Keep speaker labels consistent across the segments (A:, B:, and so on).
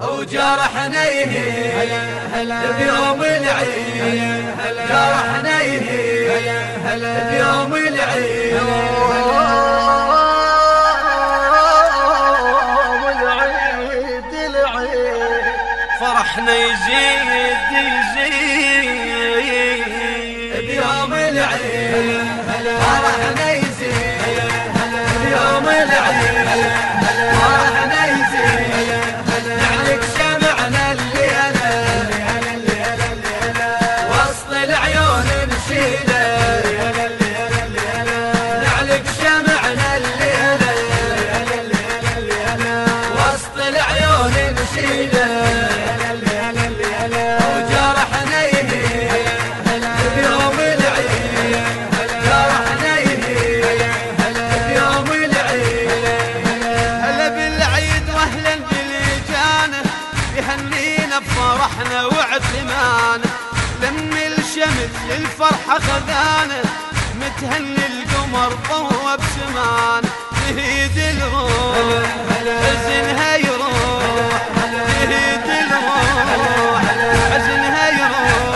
A: وجرحنا يهي بيوم العيد. جرحنا يهي بيوم العيد. فرحنا يزيد يزيد. بيوم العيد. فرحنا
B: الشمس للفرحه خذانه متهني القمر ضوى بسمان تهيد الروح حزنها يروح تهيد الروح حزنها يروح.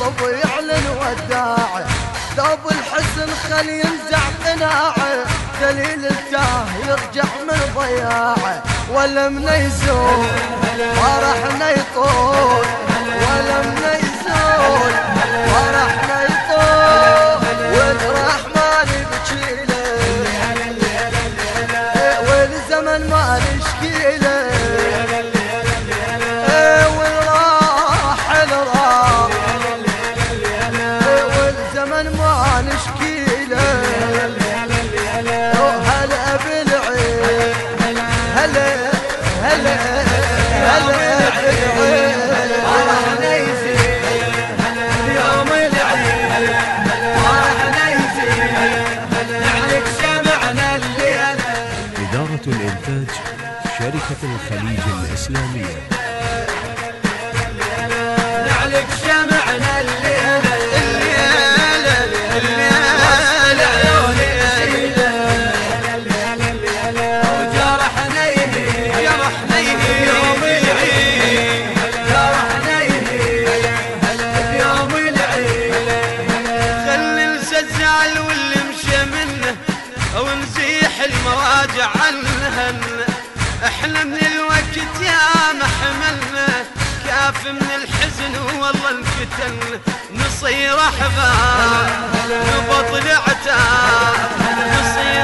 C: القلب يعلن وداعه ذوب الحزن خل ينزع قناعه دليل التاه يرجع من ضياعه ولمنا يزول فرحنا يطول. ولمنا يزول.
D: الخليج الإسلامية.
A: شمعنا بيوم العيد بيوم العيد
B: خلي واللي مشى منه أو نزيح المواجع عنهن إحنا من الوقت يا ما حملنا كاف من الحزن والله انفتن نصير أحباب نبطل عتاب نصير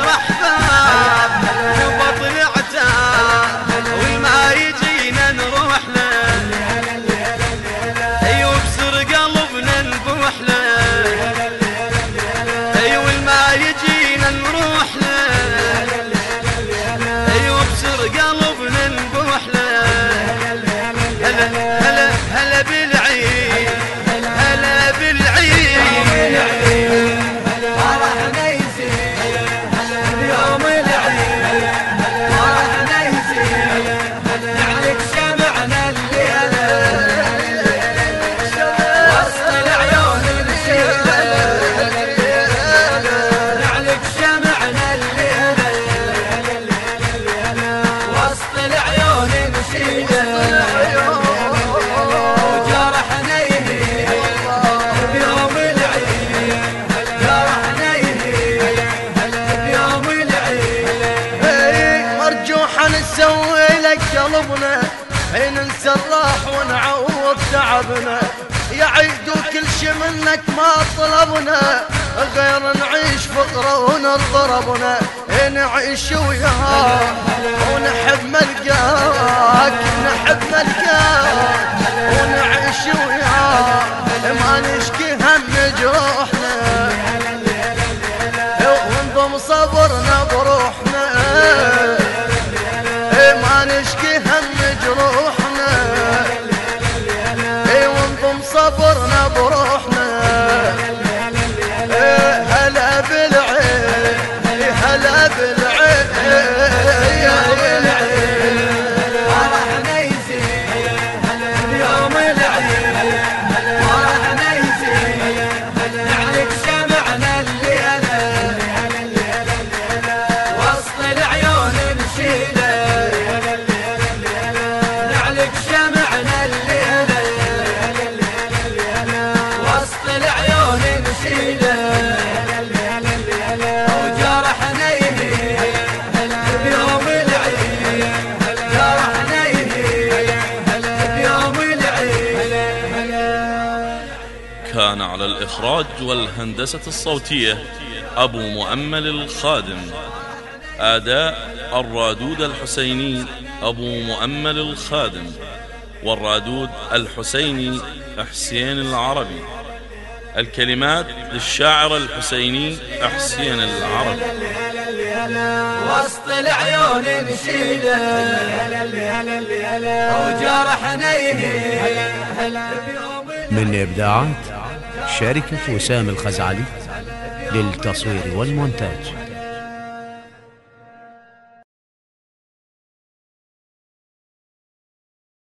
C: تعبنا يا عيد وكل شي منك ما طلبنا غير نعيش فقرة ونضربنا نعيش وياك ونحب ملقاك نحب ملقاك ونعيش وياك. ما نشكي هم جروحنا ونضم صبرنا بروحنا. ما نشكي
E: على الإخراج والهندسة الصوتية أبو مؤمل الخادم. أداء الرادود الحسيني أبو مؤمل الخادم والرادود الحسيني حسين العربي. الكلمات للشاعر الحسيني حسين العربي.
A: وسط العيون نشيله وجرحنا بيوم
D: من إبداعات؟ شركة وسام الخزعلي للتصوير والمونتاج.